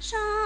上。